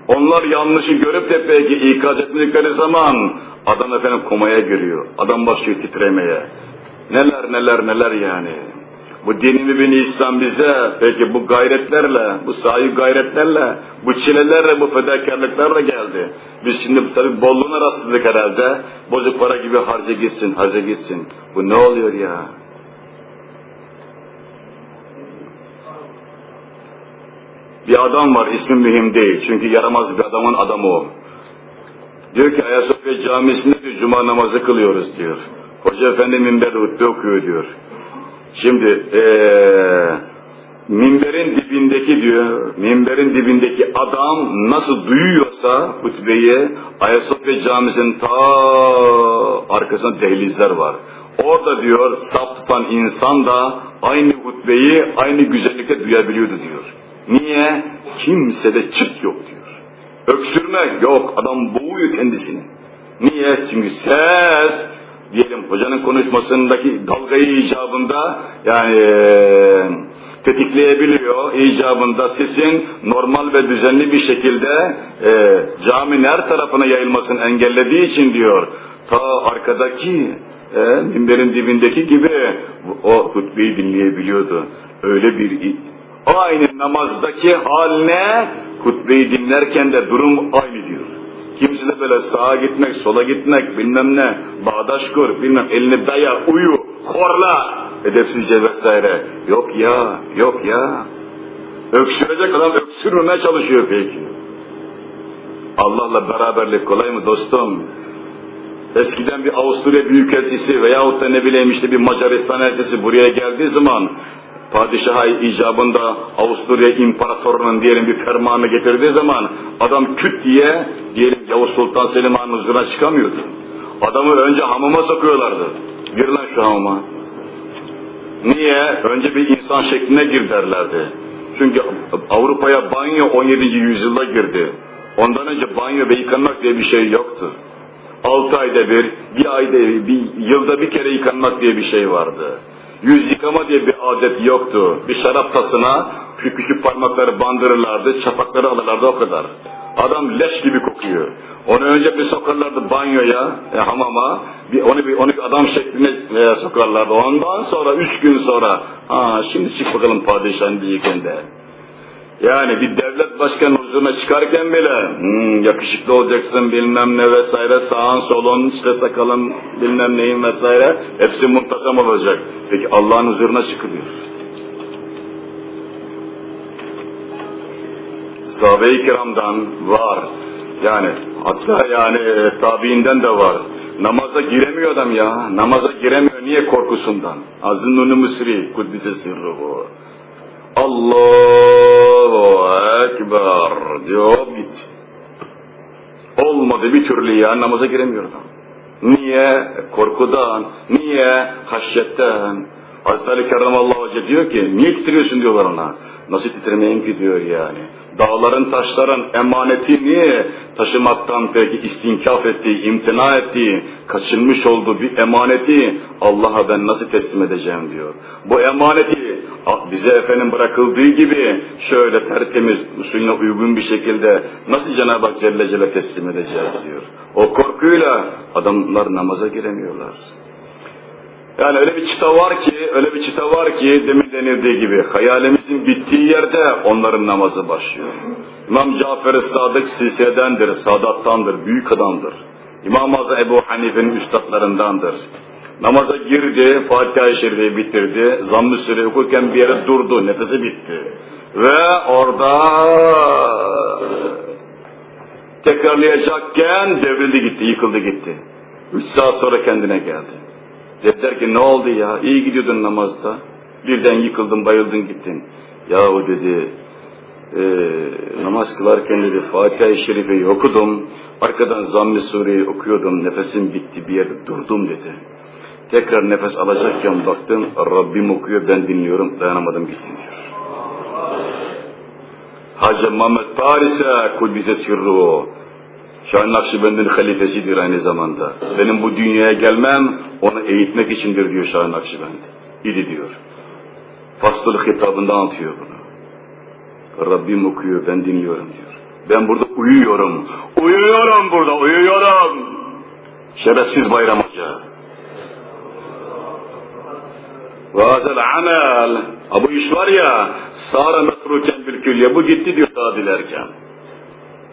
Onlar yanlışı görüp de peki ikaz etmedikleri zaman adam efendim komaya giriyor. Adam başlıyor titremeye. Neler neler neler yani. Bu dini mübini İslam bize peki bu gayretlerle, bu sahi gayretlerle, bu çilelerle, bu fedakarlıklarla geldi. Biz şimdi tabi bolluğuna rastladık herhalde. Bozuk para gibi harca gitsin, harca gitsin. Bu ne oluyor ya? Bir adam var, ismi mühim değil. Çünkü yaramaz bir adamın adamı o. Diyor ki Ayasofya Camisi'nde diyor, cuma namazı kılıyoruz diyor. Hoca efendi minberde hutbe okuyor diyor. Şimdi ee, minberin dibindeki diyor, minberin dibindeki adam nasıl duyuyorsa hutbeyi Ayasofya Camisi'nin ta arkasında dehlizler var. Orada diyor saf tutan insan da aynı hutbeyi aynı güzellikte duyabiliyordu diyor. Niye? Kimsede çıt yok diyor. Öksürme yok. Adam boğuyor kendisini. Niye? Çünkü ses diyelim hocanın konuşmasındaki dalgayı icabında yani tetikleyebiliyor icabında sesin normal ve düzenli bir şekilde e, caminin her tarafına yayılmasını engellediği için diyor ta arkadaki e, minberin dibindeki gibi o hutbeyi dinleyebiliyordu. Öyle bir aynı namazdaki haline hutbeyi dinlerken de durum aynı diyor. Kimisi de böyle sağa gitmek, sola gitmek, bilmem ne, bağdaş kur, bilmem elini daya, uyu, horla, edepsizce vesaire. Yok ya, yok ya. Öksürecek adam öksürmeye çalışıyor peki. Allah'la beraberlik kolay mı dostum? Eskiden bir Avusturya Büyükelçisi veyahut da ne bileyim işte bir Macaristan elçisi buraya geldiği zaman padişaha icabında Avusturya imparatorunun diyelim bir fermanı getirdiği zaman adam küt diye diyelim Yavuz Sultan Selim Han'ın huzuruna çıkamıyordu. Adamı önce hamama sokuyorlardı. Gir lan şu hamama. Niye? Önce bir insan şekline gir derlerdi. Çünkü Avrupa'ya banyo 17. yüzyılda girdi. Ondan önce banyo ve yıkanmak diye bir şey yoktu. Altı ayda bir, bir ayda bir, bir yılda bir kere yıkanmak diye bir şey vardı. Yüz yıkama diye bir adet yoktu. Bir şarap tasına küçük küçük parmakları bandırırlardı, çapakları alırlardı o kadar. Adam leş gibi kokuyor. Onu önce bir sokarlardı banyoya, e, hamama, bir, onu bir onu bir adam şekline e, sokarlardı. Ondan sonra üç gün sonra, ha şimdi çık bakalım padişahın diyekende. Yani bir devlet başkanı huzuruna çıkarken bile hmm, yakışıklı olacaksın bilmem ne vesaire sağın solun işte sakalın bilmem neyin vesaire hepsi muntazam olacak. Peki Allah'ın huzuruna çıkılıyor. Sahabe-i kiramdan var. Yani hatta yani tabiinden de var. Namaza giremiyor adam ya. Namaza giremiyor. Niye korkusundan? Azın-ı Mısri, Kuddise sırrı Allahu Ekber diyor git. Olmadı bir türlü ya namaza giremiyor adam. Niye? Korkudan. Niye? Haşyetten. Hazreti Ali Kerramallahu Hoca diyor ki niye titriyorsun diyorlar ona. Nasıl titremeyeyim ki diyor yani. Dağların taşların emanetini taşımaktan peki istinkaf ettiği, imtina ettiği, kaçınmış olduğu bir emaneti Allah'a ben nasıl teslim edeceğim diyor. Bu emaneti bize efendim bırakıldığı gibi şöyle tertemiz, usulüne uygun bir şekilde nasıl Cenab-ı Hak Celle Celle teslim edeceğiz diyor. O korkuyla adamlar namaza giremiyorlar. Yani öyle bir çıta var ki, öyle bir çıta var ki demin denildiği gibi hayalimizin bittiği yerde onların namazı başlıyor. İmam Cafer-i Sadık silsiledendir, Sadat'tandır, büyük adamdır. İmam Azam Ebu Hanife'nin üstadlarındandır. Namaza girdi, Fatiha-i Şerife'yi bitirdi, zamm-ı süre okurken bir yere durdu, nefesi bitti. Ve orada tekrarlayacakken devrildi gitti, yıkıldı gitti. Üç saat sonra kendine geldi. Dediler ki ne oldu ya, iyi gidiyordun namazda, birden yıkıldın, bayıldın gittin. Yahu dedi, e, namaz kılarken dedi Fatiha-i Şerife'yi okudum, arkadan Zamm-ı Sure'yi okuyordum, nefesim bitti, bir yerde durdum dedi. Tekrar nefes alacakken baktım, Rabbim okuyor, ben dinliyorum, dayanamadım gittim diyor. Hacı Mehmet Paris'e Kuddise Sirru, Şahin Nakşibend'in halifesidir aynı zamanda. Benim bu dünyaya gelmem onu eğitmek içindir diyor Şahin Nakşibend. İdi diyor. Fasıl hitabında anlatıyor bunu. Rabbim okuyor, ben dinliyorum diyor. Ben burada uyuyorum. Uyuyorum burada, uyuyorum. Şerefsiz Bayram Hoca. Vazel amel. Ha bu iş var ya, sara metruken bil külliye. Bu gitti diyor tadilerken.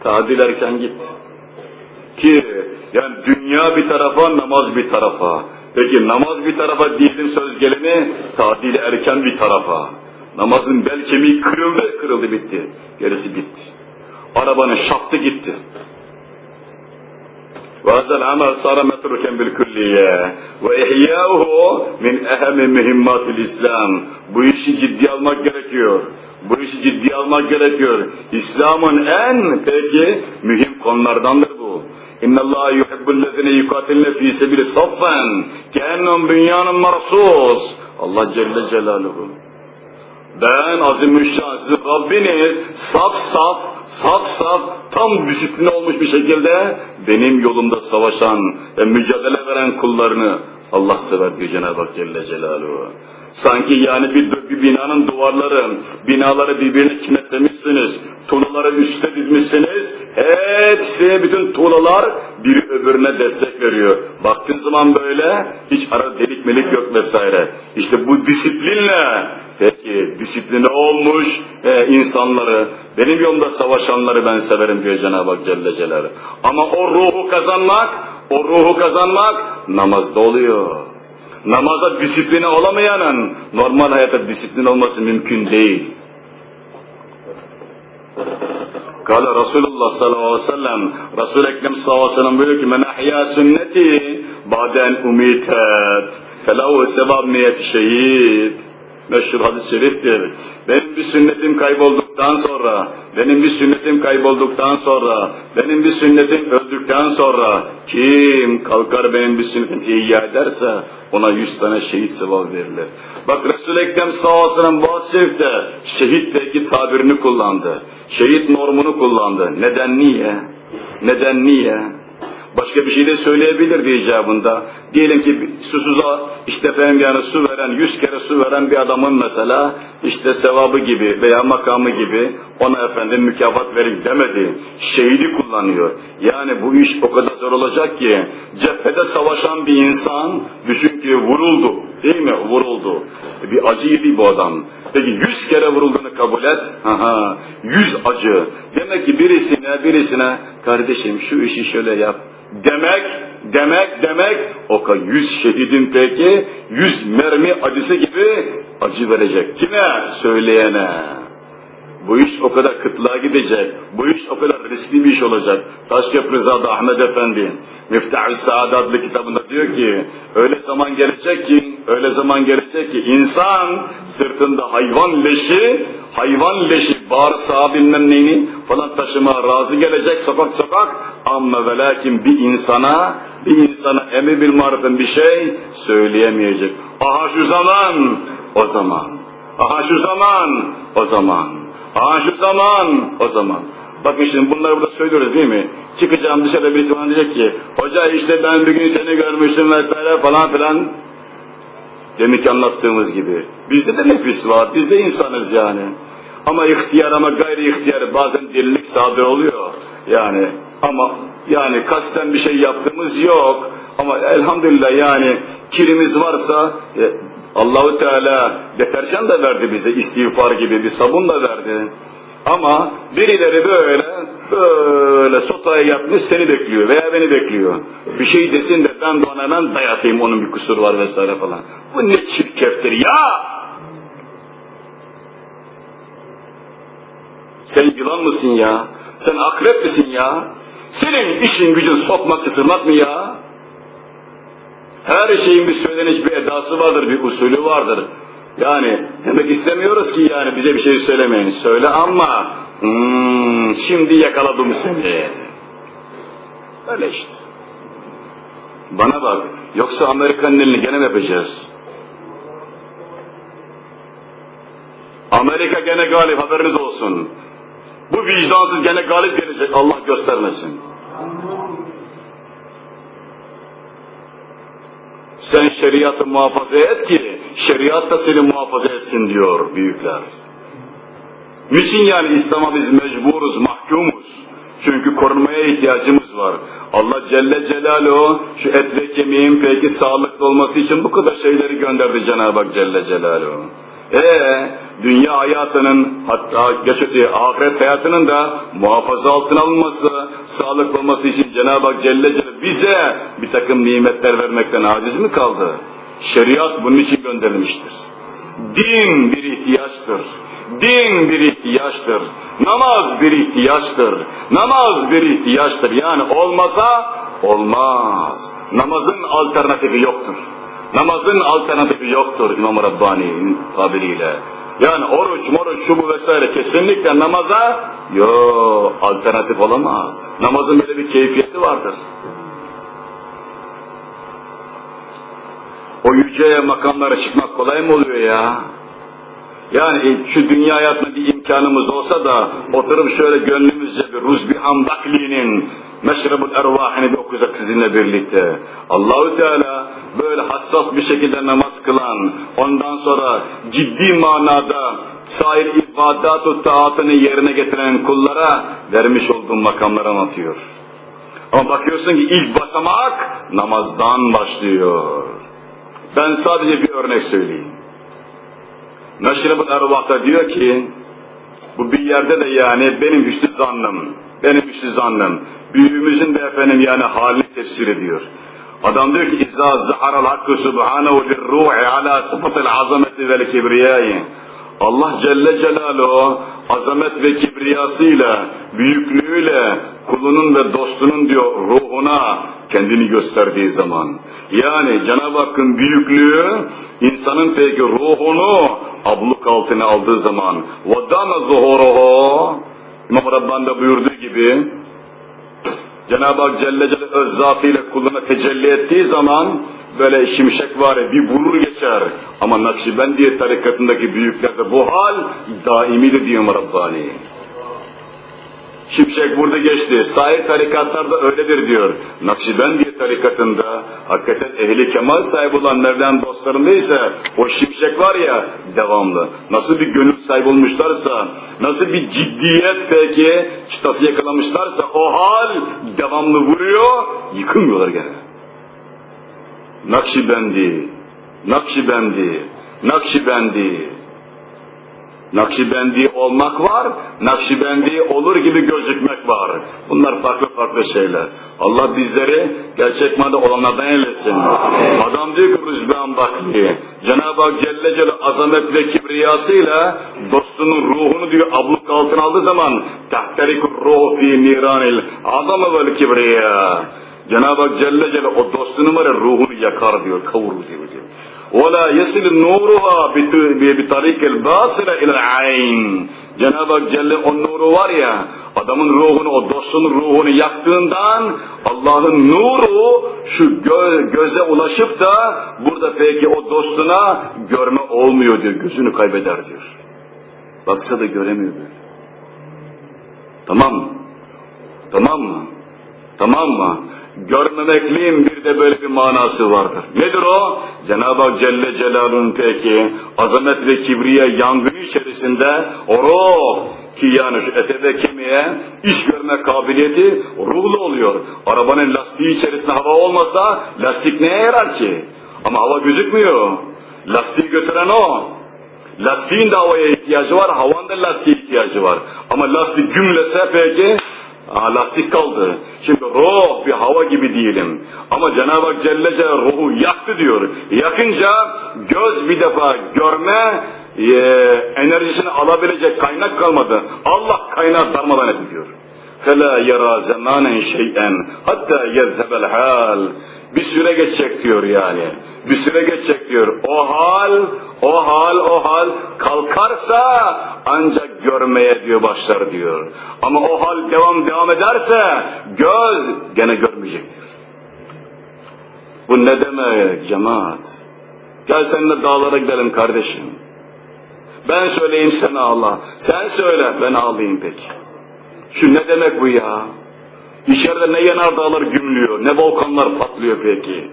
Tadilerken gitti. Ki yani dünya bir tarafa, namaz bir tarafa. Peki namaz bir tarafa diyelim söz gelimi, tadil erken bir tarafa. Namazın bel kemiği kırıldı, kırıldı bitti. Gerisi bitti. Arabanın şaftı gitti. وهذا العمل صار متروكا بالكلية وإحياؤه من أهم مهمات الإسلام bu işi ciddi almak gerekiyor. Bu işi ciddi almak gerekiyor. İslam'ın en peki mühim konulardandır bu. İnna Allah yuhibbüllezine yukatilne fî sebili saffen kehennem dünyanın marsus. Allah Celle Celaluhu. Ben azimüşşan sizin Rabbiniz saf saf, saf saf, tam disipline olmuş bir şekilde benim yolumda savaşan ve mücadele veren kullarını Allah sever diyor Cenab-ı Hak Celle Celaluhu. Sanki yani bir, bir binanın duvarları, binaları birbirine kinetlemişsiniz, tuğlaları üstte dizmişsiniz, hepsi, bütün tuğlalar biri öbürüne destek veriyor. Baktığın zaman böyle, hiç ara delik melik yok vesaire. İşte bu disiplinle, peki disipline olmuş e, insanları, benim yolumda savaşanları ben severim diyor Cenab-ı Hak Celle Celaluhu. Ama o ruhu kazanmak, o ruhu kazanmak namazda oluyor. Namaza disipline olamayanın normal hayata disiplin olması mümkün değil. Kale Resulullah sallallahu aleyhi ve sellem, Resul-i Ekrem sallallahu aleyhi ve sellem buyuruyor ki, men ahya sünneti baden umitet, felahu sebab niyeti şehit meşhur hadis-i şeriftir. Benim bir sünnetim kaybolduktan sonra, benim bir sünnetim kaybolduktan sonra, benim bir sünnetim öldükten sonra kim kalkar benim bir sünnetim ihya ederse ona yüz tane şehit sevabı verilir. Bak Resul-i Ekrem sallallahu aleyhi ve şehit belki tabirini kullandı. Şehit normunu kullandı. Neden niye? Neden niye? Başka bir şey de söyleyebilirdi icabında. Diyelim ki susuza işte efendim yani su veren, yüz kere su veren bir adamın mesela işte sevabı gibi veya makamı gibi ona efendim mükafat verin demedi. Şehidi kullanıyor. Yani bu iş o kadar zor olacak ki cephede savaşan bir insan düşün ki vuruldu. Değil mi? Vuruldu. Bir acı bu adam. Peki yüz kere vurulduğunu kabul et. Aha, yüz acı. Demek ki birisine birisine kardeşim şu işi şöyle yap demek, demek, demek o yüz şehidin peki yüz mermi acısı gibi acı verecek. Kime? Söyleyene. Bu iş o kadar kıtlığa gidecek. Bu iş o kadar riskli bir iş olacak. Taşköprü Rıza'da Ahmet Efendi Miftah-ı Saad adlı kitabında diyor ki öyle zaman gelecek ki öyle zaman gelecek ki insan sırtında hayvan leşi hayvan leşi bağırsağı bilmem neyini falan taşıma razı gelecek sokak sokak ama ve lakin bir insana bir insana emir bil marifin bir şey söyleyemeyecek. Aha şu zaman o zaman. Aha şu zaman o zaman. Aha şu zaman o zaman. Bakın şimdi bunları burada söylüyoruz değil mi? Çıkacağım dışarıda birisi bana diyecek ki hoca işte ben bir gün seni görmüştüm vesaire falan filan. Demek anlattığımız gibi. Bizde de nefis var, biz de insanız yani. Ama ihtiyar ama gayri ihtiyar bazen delilik sadır oluyor. Yani ama yani kasten bir şey yaptığımız yok. Ama elhamdülillah yani kirimiz varsa e, Allahu Teala deterjan da verdi bize istiğfar gibi bir sabun da verdi. Ama birileri böyle böyle sotaya yapmış seni bekliyor veya beni bekliyor. Bir şey desin de ben de hemen dayatayım onun bir kusuru var vesaire falan. Bu ne çirkeftir ya! Sen yılan mısın ya? Sen akrep misin ya? Senin işin gücün sokmak ısırmak mı ya? Her şeyin bir söyleniş bir edası vardır, bir usulü vardır. Yani demek istemiyoruz ki yani bize bir şey söylemeyin. Söyle ama hmm, şimdi yakaladım seni. Öyle işte. Bana bak. Yoksa Amerika'nın elini gene mi yapacağız? Amerika gene galip haberiniz olsun. Bu vicdansız gene galip gelecek Allah göstermesin. Sen şeriatı muhafaza et ki şeriat da seni muhafaza etsin diyor büyükler. Niçin yani İslam'a biz mecburuz, mahkumuz? Çünkü korunmaya ihtiyacımız var. Allah Celle Celaluhu şu et ve kemiğin peki sağlıklı olması için bu kadar şeyleri gönderdi Cenab-ı Hak Celle Celaluhu. Ee, dünya hayatının hatta geç öteye ahiret hayatının da muhafaza altına alınması, sağlıklı olması için Cenab-ı Hak Celle Celle bize bir takım nimetler vermekten aciz mi kaldı? Şeriat bunun için gönderilmiştir. Din bir ihtiyaçtır. Din bir ihtiyaçtır. Namaz bir ihtiyaçtır. Namaz bir ihtiyaçtır. Yani olmasa olmaz. Namazın alternatifi yoktur. Namazın alternatifi yoktur İmam Rabbani'nin tabiriyle. Yani oruç, moruç, şu bu vesaire kesinlikle namaza yo alternatif olamaz. Namazın böyle bir keyfiyeti vardır. O yüce makamlara çıkmak kolay mı oluyor ya? Yani şu dünya hayatında bir imkanımız olsa da oturup şöyle gönlümüzce bir Ruzbihan Bakli'nin Meşrebul Ervahini bir okusak sizinle birlikte. Allahü Teala böyle hassas bir şekilde namaz kılan, ondan sonra ciddi manada sair ibadat-ı taatını yerine getiren kullara vermiş olduğum makamları anlatıyor. Ama bakıyorsun ki ilk basamak namazdan başlıyor. Ben sadece bir örnek söyleyeyim. Meşrebul Ervah'ta diyor ki, bu bir yerde de yani benim üstü zannım, benim üstü zannım, büyüğümüzün de efendim yani halini tefsir ediyor. Adam diyor ki, İzâ zâharal hakkı subhânehu lirruhi alâ sıfatil azameti vel kibriyâi. Allah Celle Celaluhu azamet ve kibriyasıyla, büyüklüğüyle kulunun ve dostunun diyor ruhuna kendini gösterdiği zaman. Yani Cenab-ı Hakk'ın büyüklüğü insanın peki ruhunu abluk altına aldığı zaman وَدَانَ زُهُورُهُ İmam Rabbani buyurduğu gibi Cenab-ı Hak Celle Celle öz zatıyla kuluna tecelli ettiği zaman böyle şimşek var bir vurur geçer. Ama Nakşibendiye tarikatındaki büyüklerde bu hal daimidir diyor Rabbani. Şimşek burada geçti. Sahih tarikatlarda öyledir diyor. Nakşibendiye tarikatında hakikaten ehli kemal sahibi olan Mevlam dostlarında ise o şimşek var ya devamlı. Nasıl bir gönül sahibi olmuşlarsa, nasıl bir ciddiyet peki çıtası yakalamışlarsa o hal devamlı vuruyor, yıkılmıyorlar gene. Nakşibendi, Nakşibendi, Nakşibendi. Nakşibendi olmak var, Nakşibendi olur gibi gözükmek var. Bunlar farklı farklı şeyler. Allah bizleri gerçek manada olanlardan eylesin. Adam diyor ki Rüzben Bakli, Cenab-ı Hak Celle Celle azamet ve kibriyasıyla dostunun ruhunu diyor abluk altına aldığı zaman tahtarikur ruh fi niranil adamı vel kibriya. Cenab-ı Hak Celle Celle o dostunun var ya ruhunu yakar diyor, kavurur diyor. diyor. وَلَا يَسِلْ نُورُهَا بِطَرِيقِ الْبَاسِرَ اِلَى الْعَيْنِ Cenab-ı Hak Celle o nuru var ya, adamın ruhunu, o dostun ruhunu yaktığından Allah'ın nuru şu gö göze ulaşıp da burada peki o dostuna görme olmuyor diyor, gözünü kaybeder diyor. Baksa da göremiyor diyor. Tamam mı? Tamam mı? Tamam mı? Görmemekliğin bir de böyle bir manası vardır. Nedir o? Cenab-ı Hak Celle Celaluhu'nun peki azamet ve kibriye yangını içerisinde o ruh ki yani şu ete ve kemiğe iş görme kabiliyeti ruhlu oluyor. Arabanın lastiği içerisinde hava olmasa lastik neye yarar ki? Ama hava gözükmüyor. Lastiği götüren o. Lastiğin de havaya ihtiyacı var, havanın da lastiğe ihtiyacı var. Ama lastik gümlese peki, Aa, lastik kaldı. Şimdi ruh bir hava gibi diyelim. Ama Cenab-ı Hak Celle Celle ruhu yaktı diyor. Yakınca göz bir defa görme e, enerjisini alabilecek kaynak kalmadı. Allah kaynağı darmadan ediyor. فَلَا يَرَى زَمَانًا شَيْئًا hatta يَذْهَبَ الْحَالِ bir süre geçecek diyor yani. Bir süre geçecek diyor. O hal, o hal, o hal kalkarsa ancak görmeye diyor başlar diyor. Ama o hal devam devam ederse göz gene görmeyecek diyor. Bu ne demek cemaat? Gel seninle dağlara gidelim kardeşim. Ben söyleyeyim sen ağla. Sen söyle ben ağlayayım peki. Şu ne demek bu ya? İçeride ne yanardağlar gümlüyor, ne volkanlar patlıyor peki.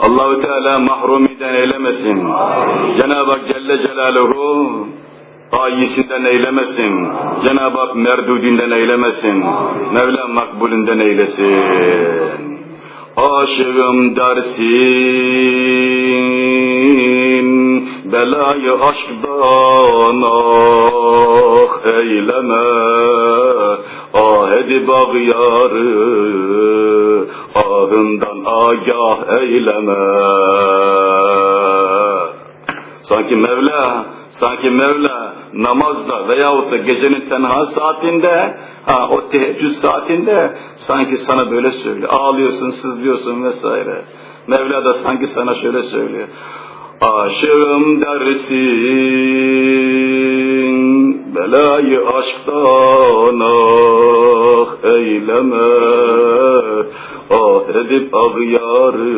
Allahü Teala mahrumiden eylemesin. Cenab-ı Hak Celle Celaluhu ayisinden eylemesin. Cenab-ı Hak merdudinden eylemesin. Mevla makbulünden eylesin. Aşığım dersin, belayı aşkdan ah eyleme, ah edip ahından agah eyleme. Sanki Mevla, sanki Mevla namazda veyahut da gecenin tenha saatinde, ha o teheccüd saatinde sanki sana böyle söylüyor. Ağlıyorsun, sızlıyorsun vesaire. Mevla da sanki sana şöyle söylüyor. Aşığım dersin, belayı aşktan ah eyleme, ah edip ağyarı,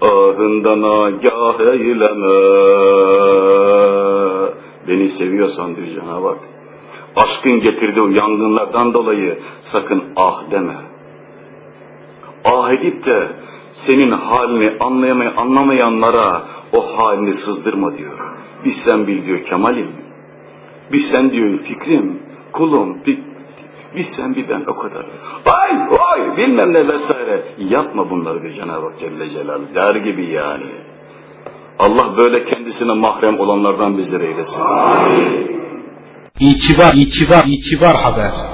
ahından agah eyleme. Beni seviyorsan diyor Cenab-ı Hak. Aşkın getirdiği o yangınlardan dolayı sakın ah deme. Ah edip de senin halini anlayamayan, anlamayanlara o halini sızdırma diyor. Bir sen bil diyor Kemal'im. Bir sen diyor fikrim, kulum, bir, bir sen bir ben o kadar. Ay ay bilmem ne vesaire. Yapma bunları diyor Cenab-ı Hak Celle Celal. Der gibi yani. Allah böyle kendisine mahrem olanlardan bizleri eylesin. İtibar, itibar, itibar haber.